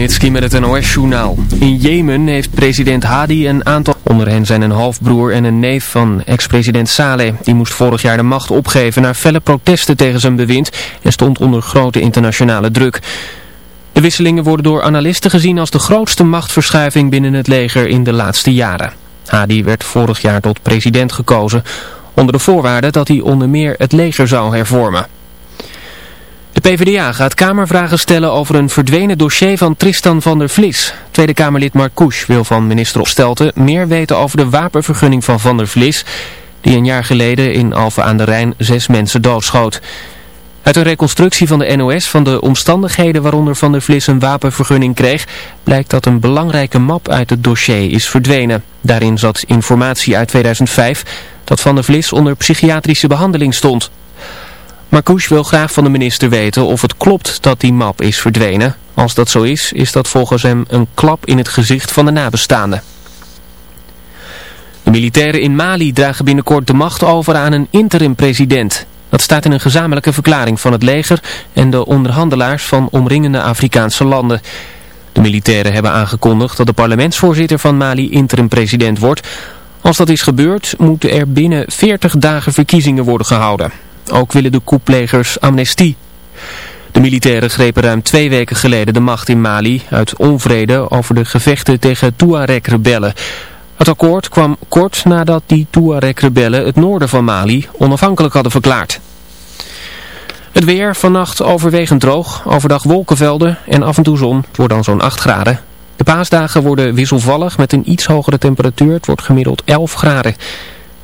Met het NOS-journaal. In Jemen heeft president Hadi een aantal... Onder hen zijn een halfbroer en een neef van ex-president Saleh. Die moest vorig jaar de macht opgeven na felle protesten tegen zijn bewind... en stond onder grote internationale druk. De wisselingen worden door analisten gezien als de grootste machtsverschuiving binnen het leger in de laatste jaren. Hadi werd vorig jaar tot president gekozen... onder de voorwaarde dat hij onder meer het leger zou hervormen. De PvdA gaat Kamervragen stellen over een verdwenen dossier van Tristan van der Vlis. Tweede Kamerlid Marcouch wil van minister Opstelten meer weten over de wapenvergunning van Van der Vlis... die een jaar geleden in Alphen aan de Rijn zes mensen doodschoot. Uit een reconstructie van de NOS van de omstandigheden waaronder Van der Vlis een wapenvergunning kreeg... blijkt dat een belangrijke map uit het dossier is verdwenen. Daarin zat informatie uit 2005 dat Van der Vlis onder psychiatrische behandeling stond... Marcouch wil graag van de minister weten of het klopt dat die map is verdwenen. Als dat zo is, is dat volgens hem een klap in het gezicht van de nabestaanden. De militairen in Mali dragen binnenkort de macht over aan een interim-president. Dat staat in een gezamenlijke verklaring van het leger en de onderhandelaars van omringende Afrikaanse landen. De militairen hebben aangekondigd dat de parlementsvoorzitter van Mali interim-president wordt. Als dat is gebeurd, moeten er binnen 40 dagen verkiezingen worden gehouden. Ook willen de koeplegers amnestie. De militairen grepen ruim twee weken geleden de macht in Mali uit onvrede over de gevechten tegen Tuareg-rebellen. Het akkoord kwam kort nadat die Tuareg-rebellen het noorden van Mali onafhankelijk hadden verklaard. Het weer vannacht overwegend droog, overdag wolkenvelden en af en toe zon. Wordt dan zo'n 8 graden. De paasdagen worden wisselvallig met een iets hogere temperatuur. Het wordt gemiddeld 11 graden.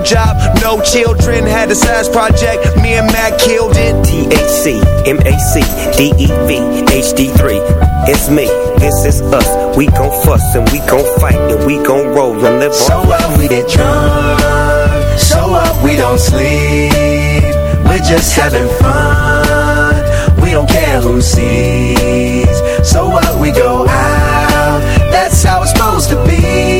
no job, no children. Had a size project, me and Mac killed it. THC, MAC, DEV, HD3. It's me, this is us. We gon' fuss and we gon' fight and we gon' roll and live So on. what we get drunk, so what we don't sleep. We're just having fun, we don't care who sees. So what we go out, that's how it's supposed to be.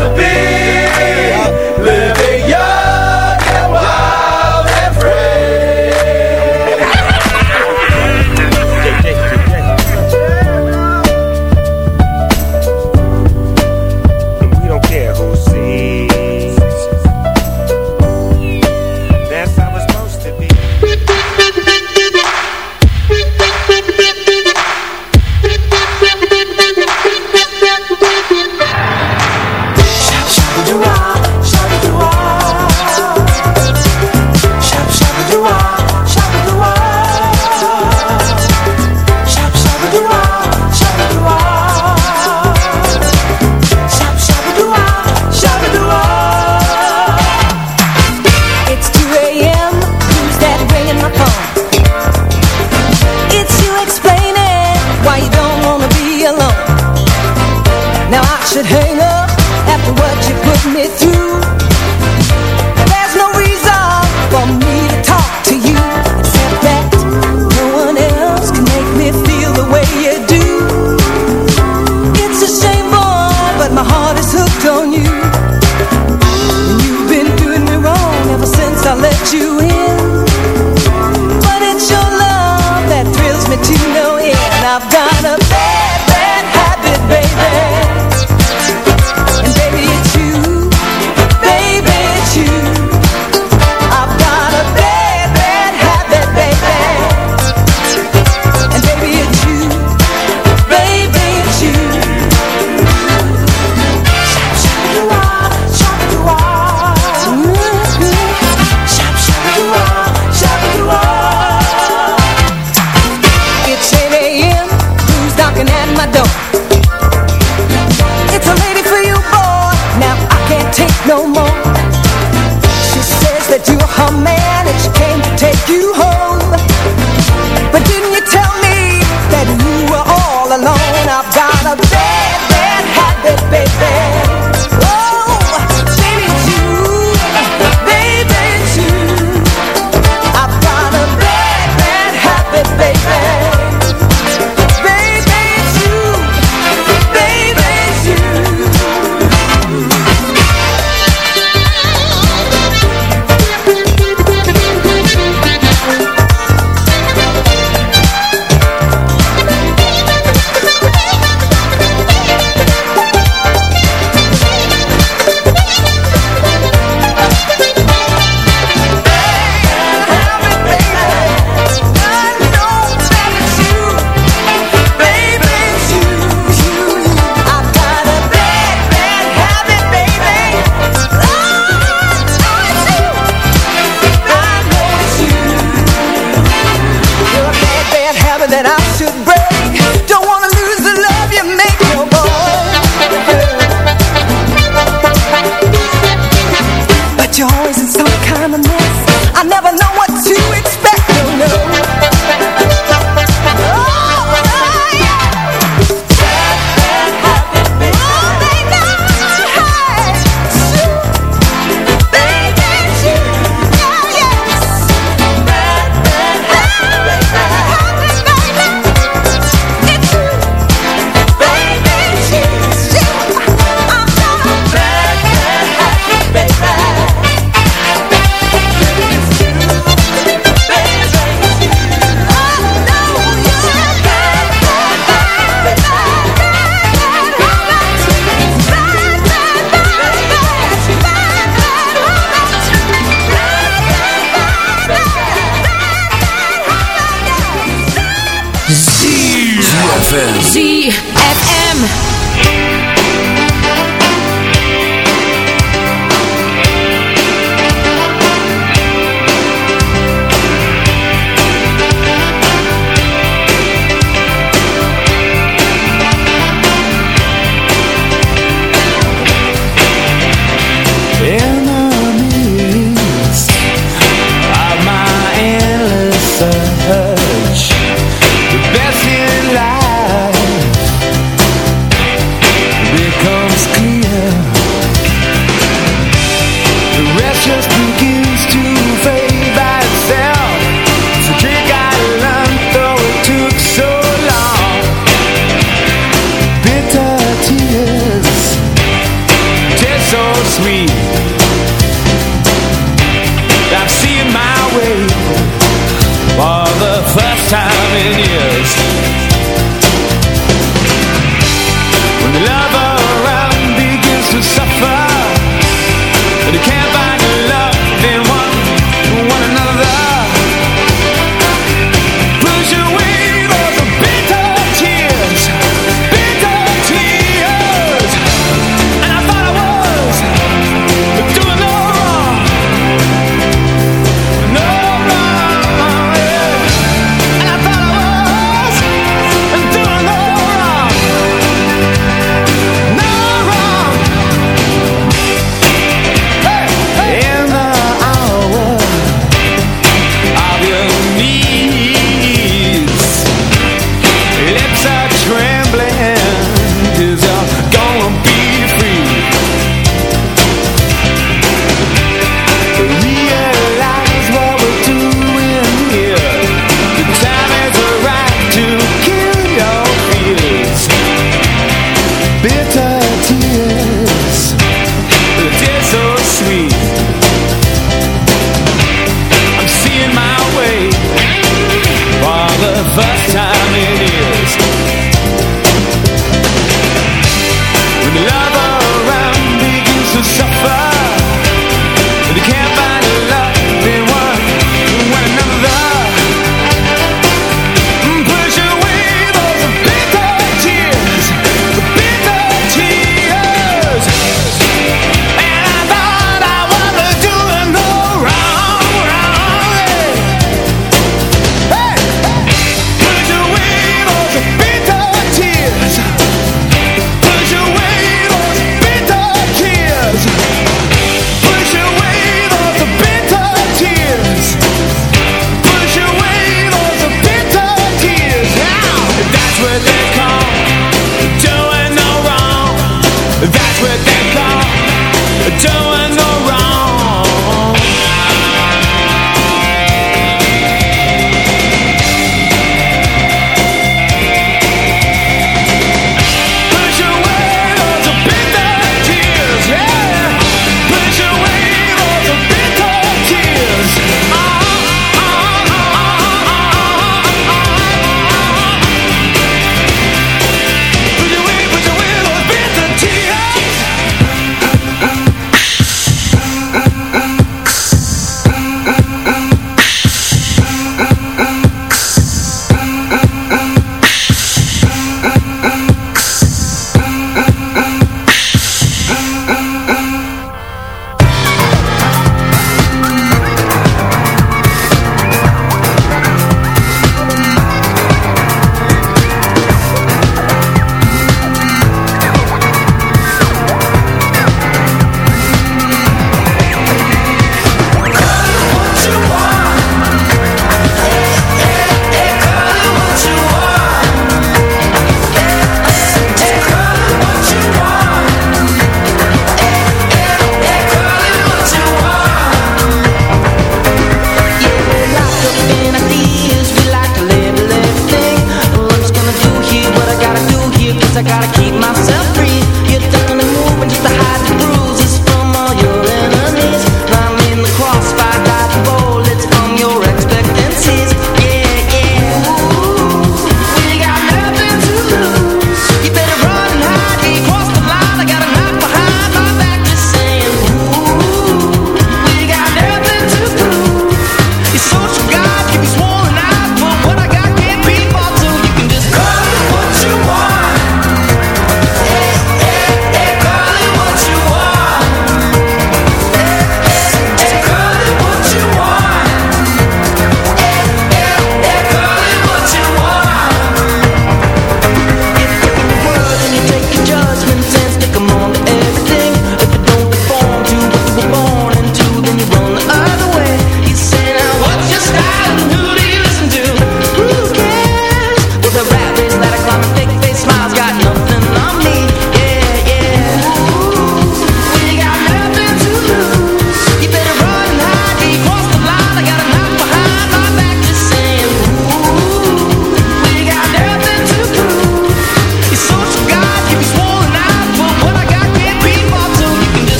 to be.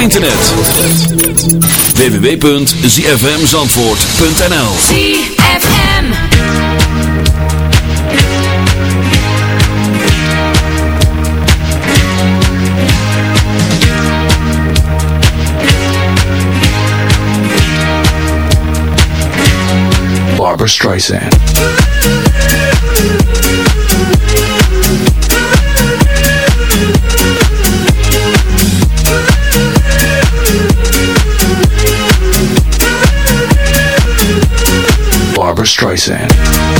internet. www.zfmzandvoort.nl ZFM Barbara Streisand. Streisand.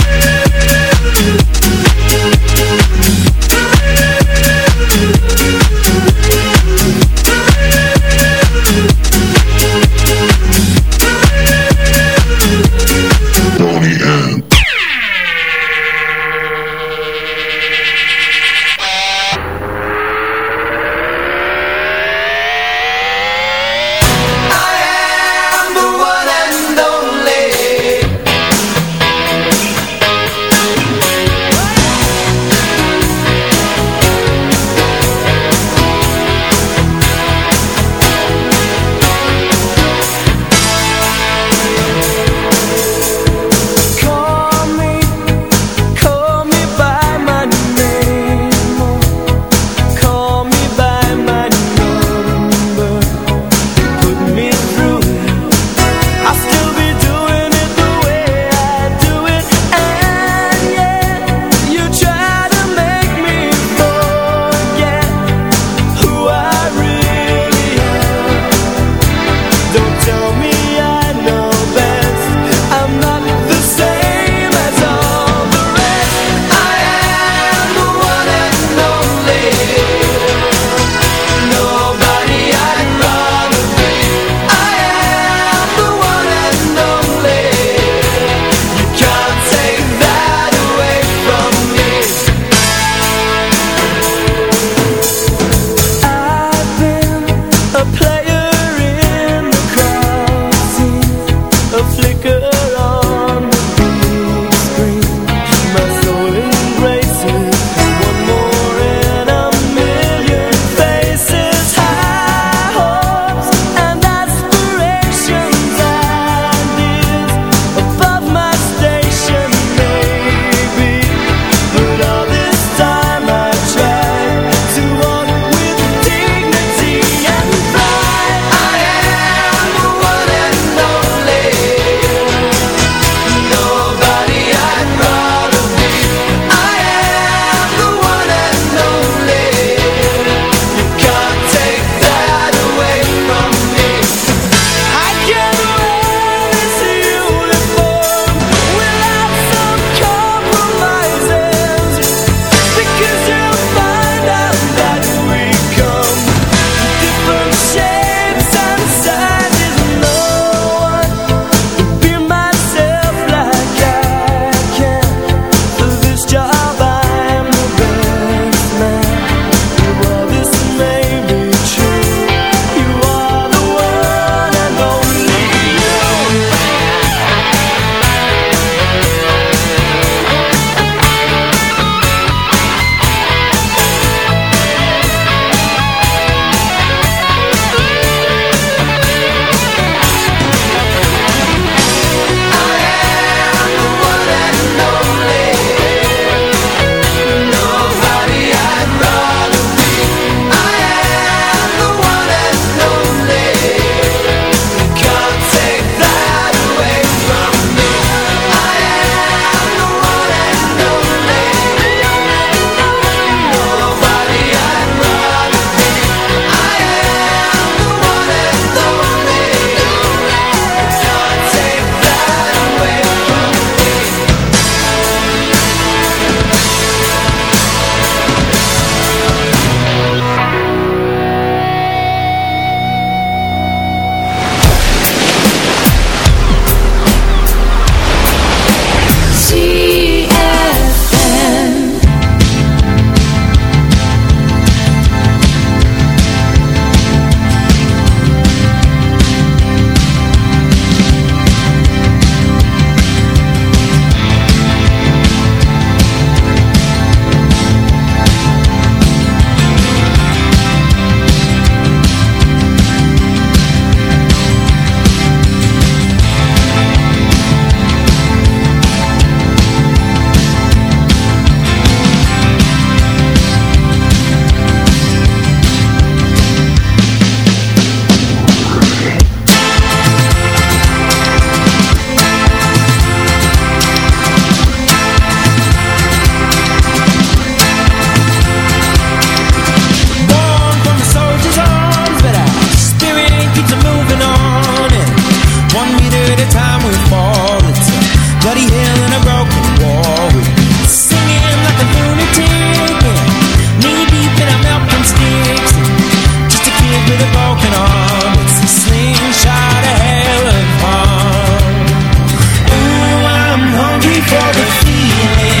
every feeling.